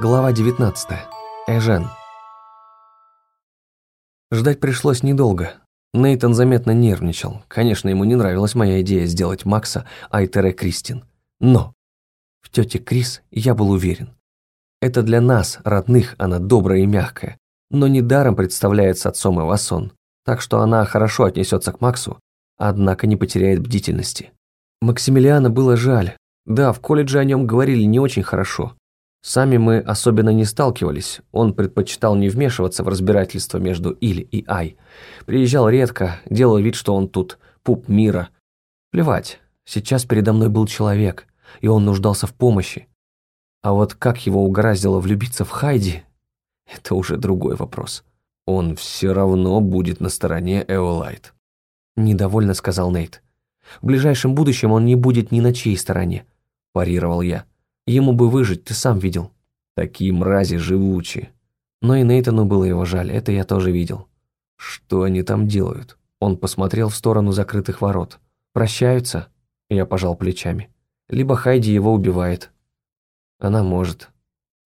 Глава 19. Эжен. Ждать пришлось недолго. Нейтон заметно нервничал. Конечно, ему не нравилась моя идея сделать Макса Айтере Кристин. Но в тете Крис я был уверен. Это для нас, родных, она добрая и мягкая, но недаром представляется отцом Ивасон, так что она хорошо отнесется к Максу, однако не потеряет бдительности. Максимилиана было жаль. Да, в колледже о нем говорили не очень хорошо, Сами мы особенно не сталкивались, он предпочитал не вмешиваться в разбирательство между Иль и Ай. Приезжал редко, делал вид, что он тут пуп мира. Плевать, сейчас передо мной был человек, и он нуждался в помощи. А вот как его угораздило влюбиться в Хайди, это уже другой вопрос. Он все равно будет на стороне Эолайт. Недовольно сказал Нейт. В ближайшем будущем он не будет ни на чьей стороне, парировал я. Ему бы выжить, ты сам видел. Такие мрази живучие. Но и Нейтану было его жаль, это я тоже видел. Что они там делают? Он посмотрел в сторону закрытых ворот. Прощаются? Я пожал плечами. Либо Хайди его убивает. Она может.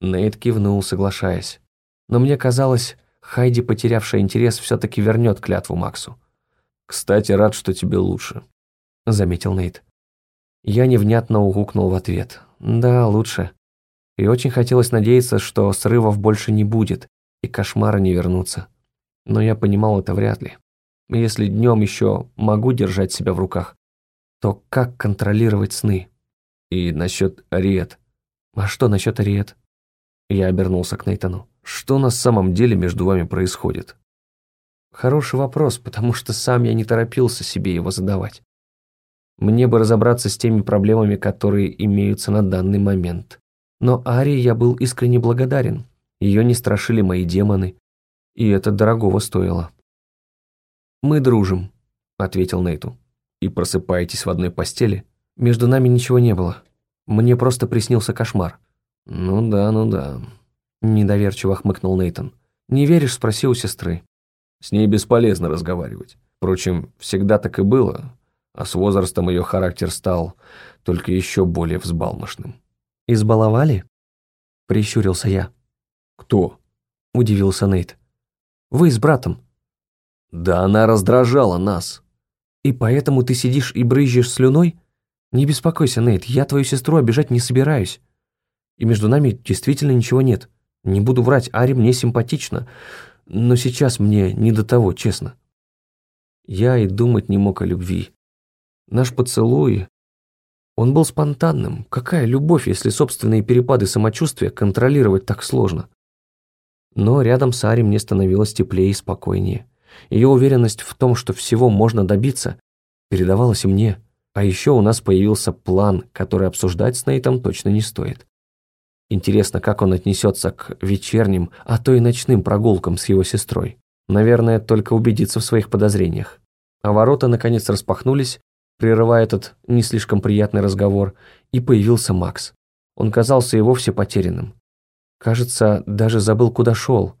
Нейт кивнул, соглашаясь. Но мне казалось, Хайди, потерявшая интерес, все-таки вернет клятву Максу. «Кстати, рад, что тебе лучше», — заметил Нейт. Я невнятно угукнул в ответ. Да, лучше. И очень хотелось надеяться, что срывов больше не будет, и кошмары не вернутся. Но я понимал это вряд ли. Если днем еще могу держать себя в руках, то как контролировать сны? И насчет Ариет. А что насчет Ариет? Я обернулся к Нейтану. Что на самом деле между вами происходит? Хороший вопрос, потому что сам я не торопился себе его задавать. Мне бы разобраться с теми проблемами, которые имеются на данный момент. Но Арии я был искренне благодарен. Ее не страшили мои демоны. И это дорогого стоило. «Мы дружим», — ответил Нейту. «И просыпаетесь в одной постели?» «Между нами ничего не было. Мне просто приснился кошмар». «Ну да, ну да», — недоверчиво хмыкнул Нейтон. «Не веришь?» — спроси у сестры. «С ней бесполезно разговаривать. Впрочем, всегда так и было а с возрастом ее характер стал только еще более взбалмошным. «Избаловали?» – прищурился я. «Кто?» – удивился Нейт. «Вы с братом». «Да она раздражала нас». «И поэтому ты сидишь и брызжешь слюной? Не беспокойся, Нейт, я твою сестру обижать не собираюсь. И между нами действительно ничего нет. Не буду врать, Ари мне симпатична, но сейчас мне не до того, честно». Я и думать не мог о любви. Наш поцелуй... Он был спонтанным. Какая любовь, если собственные перепады самочувствия контролировать так сложно? Но рядом с Ари мне становилось теплее и спокойнее. Ее уверенность в том, что всего можно добиться, передавалась и мне. А еще у нас появился план, который обсуждать с Нейтом точно не стоит. Интересно, как он отнесется к вечерним, а то и ночным прогулкам с его сестрой. Наверное, только убедиться в своих подозрениях. А ворота наконец распахнулись, прерывая этот не слишком приятный разговор, и появился Макс. Он казался и вовсе потерянным. Кажется, даже забыл, куда шел.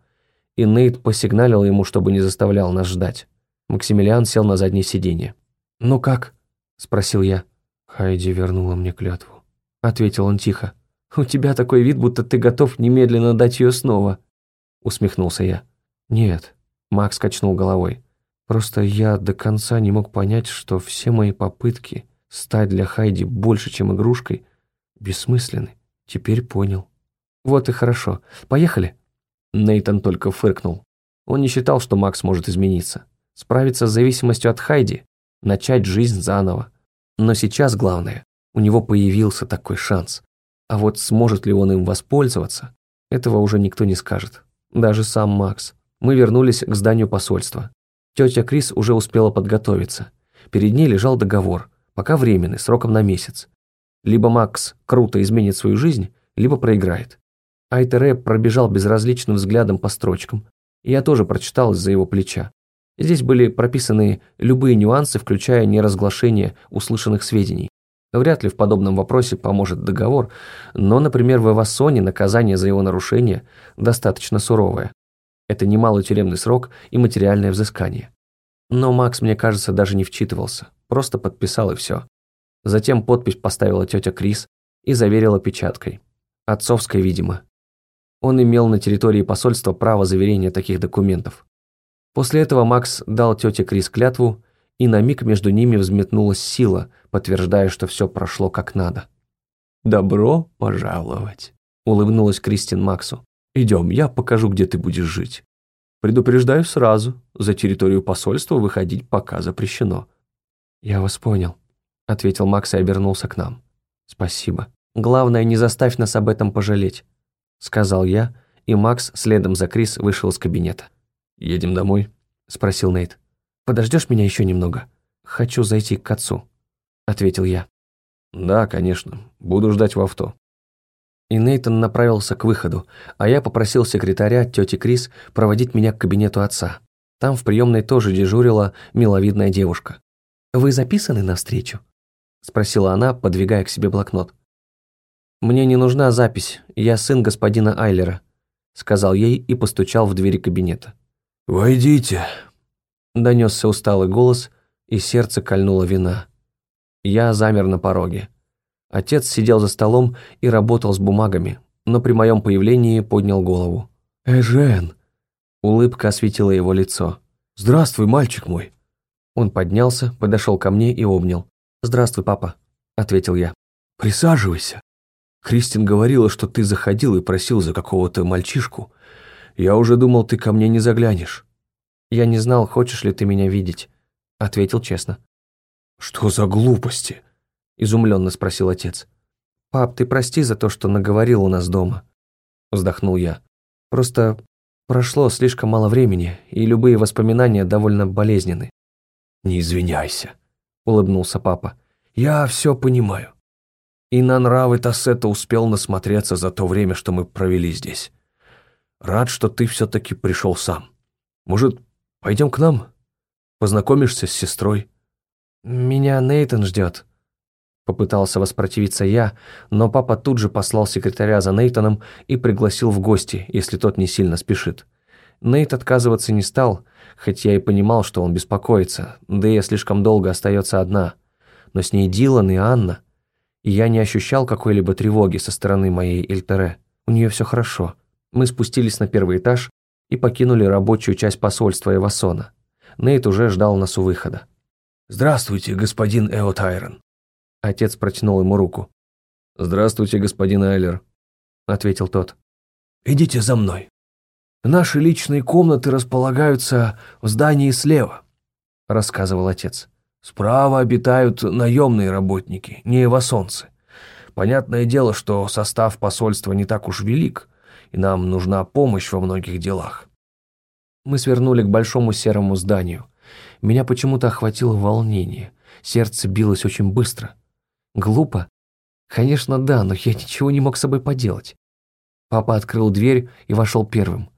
И Нейт посигналил ему, чтобы не заставлял нас ждать. Максимилиан сел на заднее сиденье. «Ну как?» – спросил я. «Хайди вернула мне клятву», – ответил он тихо. «У тебя такой вид, будто ты готов немедленно дать ее снова», – усмехнулся я. «Нет», – Макс качнул головой. Просто я до конца не мог понять, что все мои попытки стать для Хайди больше, чем игрушкой, бессмысленны. Теперь понял. Вот и хорошо. Поехали. Нейтан только фыркнул. Он не считал, что Макс может измениться. Справиться с зависимостью от Хайди, начать жизнь заново. Но сейчас главное, у него появился такой шанс. А вот сможет ли он им воспользоваться, этого уже никто не скажет. Даже сам Макс. Мы вернулись к зданию посольства. Тетя Крис уже успела подготовиться. Перед ней лежал договор, пока временный, сроком на месяц. Либо Макс круто изменит свою жизнь, либо проиграет. Айтере пробежал безразличным взглядом по строчкам. И я тоже прочитал из-за его плеча. Здесь были прописаны любые нюансы, включая неразглашение услышанных сведений. Вряд ли в подобном вопросе поможет договор, но, например, в Эвасоне наказание за его нарушение достаточно суровое. Это немалый тюремный срок и материальное взыскание. Но Макс, мне кажется, даже не вчитывался, просто подписал и все. Затем подпись поставила тетя Крис и заверила печаткой. Отцовская, видимо. Он имел на территории посольства право заверения таких документов. После этого Макс дал тете Крис клятву, и на миг между ними взметнулась сила, подтверждая, что все прошло как надо. «Добро пожаловать», — улыбнулась Кристин Максу. «Идем, я покажу, где ты будешь жить. Предупреждаю сразу, за территорию посольства выходить пока запрещено». «Я вас понял», — ответил Макс и обернулся к нам. «Спасибо. Главное, не заставь нас об этом пожалеть», — сказал я, и Макс следом за Крис вышел из кабинета. «Едем домой?» – спросил Нейт. «Подождешь меня еще немного? Хочу зайти к отцу», – ответил я. «Да, конечно. Буду ждать в авто». И Нейтон направился к выходу, а я попросил секретаря, тети Крис, проводить меня к кабинету отца. Там в приемной тоже дежурила миловидная девушка. «Вы записаны на встречу?» – спросила она, подвигая к себе блокнот. «Мне не нужна запись, я сын господина Айлера», – сказал ей и постучал в двери кабинета. «Войдите», — донесся усталый голос, и сердце кольнуло вина. Я замер на пороге. Отец сидел за столом и работал с бумагами, но при моем появлении поднял голову. «Эжен!» Улыбка осветила его лицо. «Здравствуй, мальчик мой!» Он поднялся, подошел ко мне и обнял. «Здравствуй, папа», — ответил я. «Присаживайся. Кристин говорила, что ты заходил и просил за какого-то мальчишку. Я уже думал, ты ко мне не заглянешь». «Я не знал, хочешь ли ты меня видеть», — ответил честно. «Что за глупости?» — изумленно спросил отец. «Пап, ты прости за то, что наговорил у нас дома», — вздохнул я. «Просто прошло слишком мало времени, и любые воспоминания довольно болезненны». «Не извиняйся», — улыбнулся папа. «Я все понимаю. И на нравы Тассета успел насмотреться за то время, что мы провели здесь. Рад, что ты все-таки пришел сам. Может, пойдем к нам? Познакомишься с сестрой?» «Меня Нейтан ждет», — попытался воспротивиться я, но папа тут же послал секретаря за Нейтаном и пригласил в гости, если тот не сильно спешит. Нейт отказываться не стал, хоть я и понимал, что он беспокоится, да я слишком долго остается одна. Но с ней Дилан и Анна, и я не ощущал какой-либо тревоги со стороны моей Эльтере. У нее все хорошо. Мы спустились на первый этаж и покинули рабочую часть посольства Эвасона. Нейт уже ждал нас у выхода. «Здравствуйте, господин Эо Тайрон». Отец протянул ему руку. «Здравствуйте, господин Айлер», — ответил тот. «Идите за мной. Наши личные комнаты располагаются в здании слева», — рассказывал отец. «Справа обитают наемные работники, не эвасонцы. Понятное дело, что состав посольства не так уж велик, и нам нужна помощь во многих делах. Мы свернули к большому серому зданию. Меня почему-то охватило волнение. Сердце билось очень быстро. Глупо? Конечно, да, но я ничего не мог с собой поделать. Папа открыл дверь и вошел первым.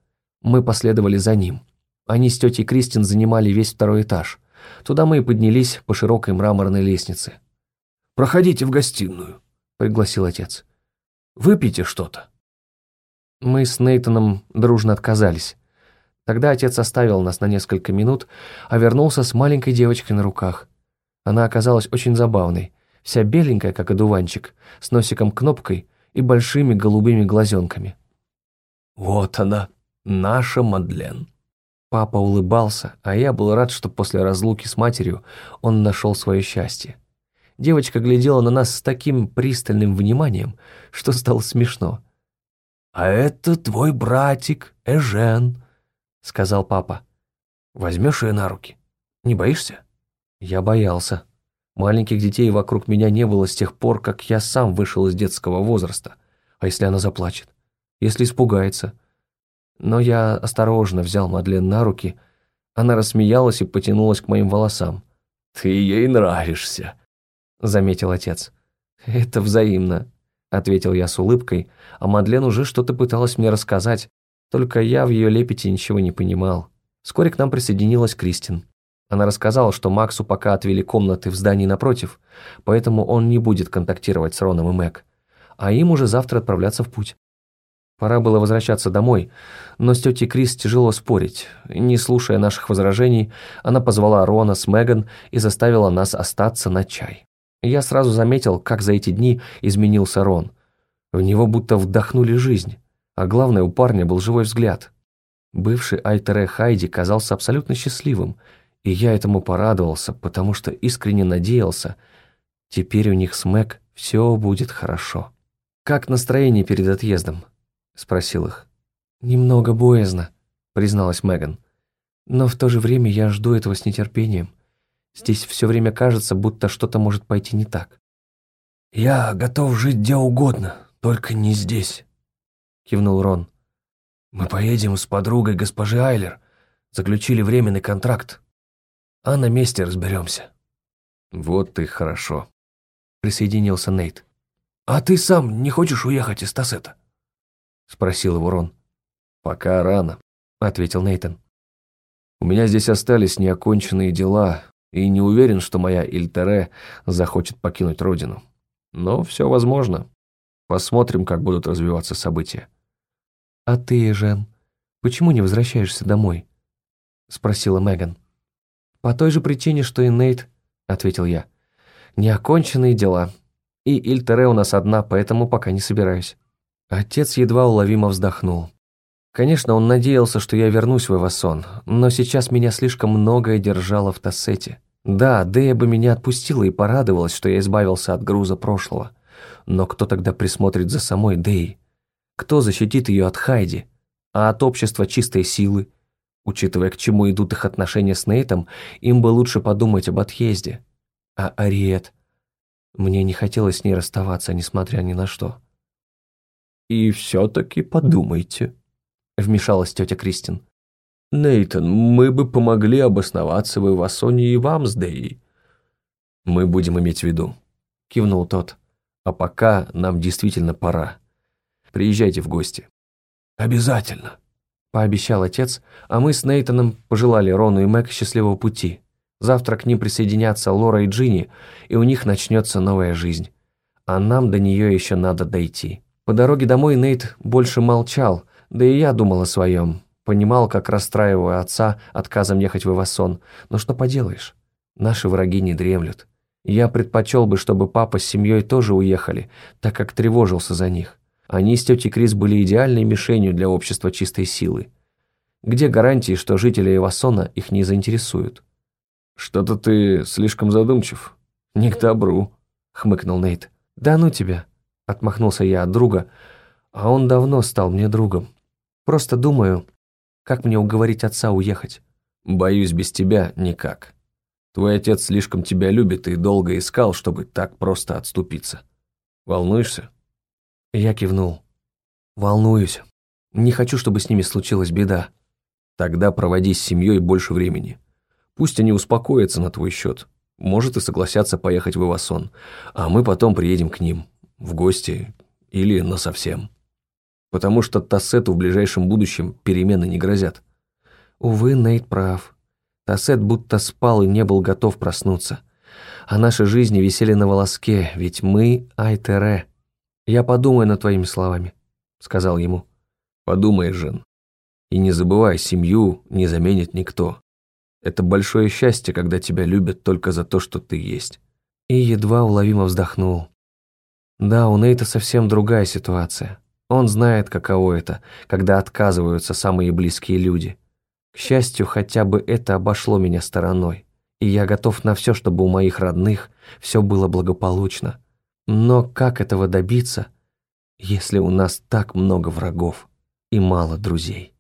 Мы последовали за ним. Они с тетей Кристин занимали весь второй этаж. Туда мы и поднялись по широкой мраморной лестнице. «Проходите в гостиную», — пригласил отец. «Выпейте что-то». Мы с Нейтаном дружно отказались. Тогда отец оставил нас на несколько минут, а вернулся с маленькой девочкой на руках. Она оказалась очень забавной, вся беленькая, как одуванчик, с носиком-кнопкой и большими голубыми глазенками. «Вот она, наша Мадлен». Папа улыбался, а я был рад, что после разлуки с матерью он нашел свое счастье. Девочка глядела на нас с таким пристальным вниманием, что стало смешно. «А это твой братик, Эжен», — сказал папа. «Возьмешь ее на руки? Не боишься?» Я боялся. Маленьких детей вокруг меня не было с тех пор, как я сам вышел из детского возраста. А если она заплачет? Если испугается? Но я осторожно взял Мадлен на руки. Она рассмеялась и потянулась к моим волосам. «Ты ей нравишься», — заметил отец. «Это взаимно», ответил я с улыбкой, а Мадлен уже что-то пыталась мне рассказать, только я в ее лепете ничего не понимал. Вскоре к нам присоединилась Кристин. Она рассказала, что Максу пока отвели комнаты в здании напротив, поэтому он не будет контактировать с Роном и Мэг, а им уже завтра отправляться в путь. Пора было возвращаться домой, но с тетей Крис тяжело спорить. Не слушая наших возражений, она позвала Рона с Меган и заставила нас остаться на чай. Я сразу заметил, как за эти дни изменился Рон. В него будто вдохнули жизнь. А главное, у парня был живой взгляд. Бывший Айтере Хайди казался абсолютно счастливым, и я этому порадовался, потому что искренне надеялся, теперь у них с Мэг все будет хорошо. «Как настроение перед отъездом?» – спросил их. «Немного боязно», – призналась Меган. «Но в то же время я жду этого с нетерпением. Здесь все время кажется, будто что-то может пойти не так». «Я готов жить где угодно, только не здесь», – кивнул Рон. «Мы поедем с подругой госпожи Айлер, заключили временный контракт а на месте разберемся». «Вот ты хорошо», — присоединился Нейт. «А ты сам не хочешь уехать из Тассета?» — спросил его Рон. «Пока рано», — ответил Нейтан. «У меня здесь остались неоконченные дела, и не уверен, что моя Ильтере захочет покинуть родину. Но все возможно. Посмотрим, как будут развиваться события». «А ты, Жен, почему не возвращаешься домой?» — спросила Меган. «По той же причине, что и Нейт», — ответил я. «Неоконченные дела. И Ильтере у нас одна, поэтому пока не собираюсь». Отец едва уловимо вздохнул. Конечно, он надеялся, что я вернусь в Эвасон, но сейчас меня слишком многое держало в Тассете. Да, Дея бы меня отпустила и порадовалась, что я избавился от груза прошлого. Но кто тогда присмотрит за самой Деей? Кто защитит ее от Хайди? А от общества чистой силы? Учитывая, к чему идут их отношения с Нейтом, им бы лучше подумать об отъезде. А Ариет... Мне не хотелось с ней расставаться, несмотря ни на что. «И все-таки подумайте», — вмешалась тетя Кристин. «Нейтан, мы бы помогли обосноваться в Ивасоне и вам с Деей». «Мы будем иметь в виду», — кивнул тот. «А пока нам действительно пора. Приезжайте в гости». «Обязательно», пообещал отец, а мы с Нейтаном пожелали Рону и Мэг счастливого пути. Завтра к ним присоединятся Лора и Джинни, и у них начнется новая жизнь. А нам до нее еще надо дойти. По дороге домой Нейт больше молчал, да и я думал о своем. Понимал, как расстраиваю отца отказом ехать в Ивасон, но что поделаешь, наши враги не дремлют. Я предпочел бы, чтобы папа с семьей тоже уехали, так как тревожился за них. Они с тетей Крис были идеальной мишенью для общества чистой силы. Где гарантии, что жители Эвасона их не заинтересуют? «Что-то ты слишком задумчив. Не к добру», — хмыкнул Нейт. «Да ну тебя», — отмахнулся я от друга, а он давно стал мне другом. «Просто думаю, как мне уговорить отца уехать?» «Боюсь, без тебя никак. Твой отец слишком тебя любит и долго искал, чтобы так просто отступиться. Волнуешься?» Я кивнул. «Волнуюсь. Не хочу, чтобы с ними случилась беда. Тогда проводи с семьей больше времени. Пусть они успокоятся на твой счет. Может, и согласятся поехать в Ивасон, а мы потом приедем к ним, в гости или насовсем. Потому что Тассету в ближайшем будущем перемены не грозят». Увы, Нейт прав. Тассет будто спал и не был готов проснуться. А наши жизни висели на волоске, ведь мы Айтере. «Я подумаю над твоими словами», — сказал ему. «Подумай, Жен. И не забывай, семью не заменит никто. Это большое счастье, когда тебя любят только за то, что ты есть». И едва уловимо вздохнул. Да, у Нейта совсем другая ситуация. Он знает, каково это, когда отказываются самые близкие люди. К счастью, хотя бы это обошло меня стороной. И я готов на все, чтобы у моих родных все было благополучно. Но как этого добиться, если у нас так много врагов и мало друзей?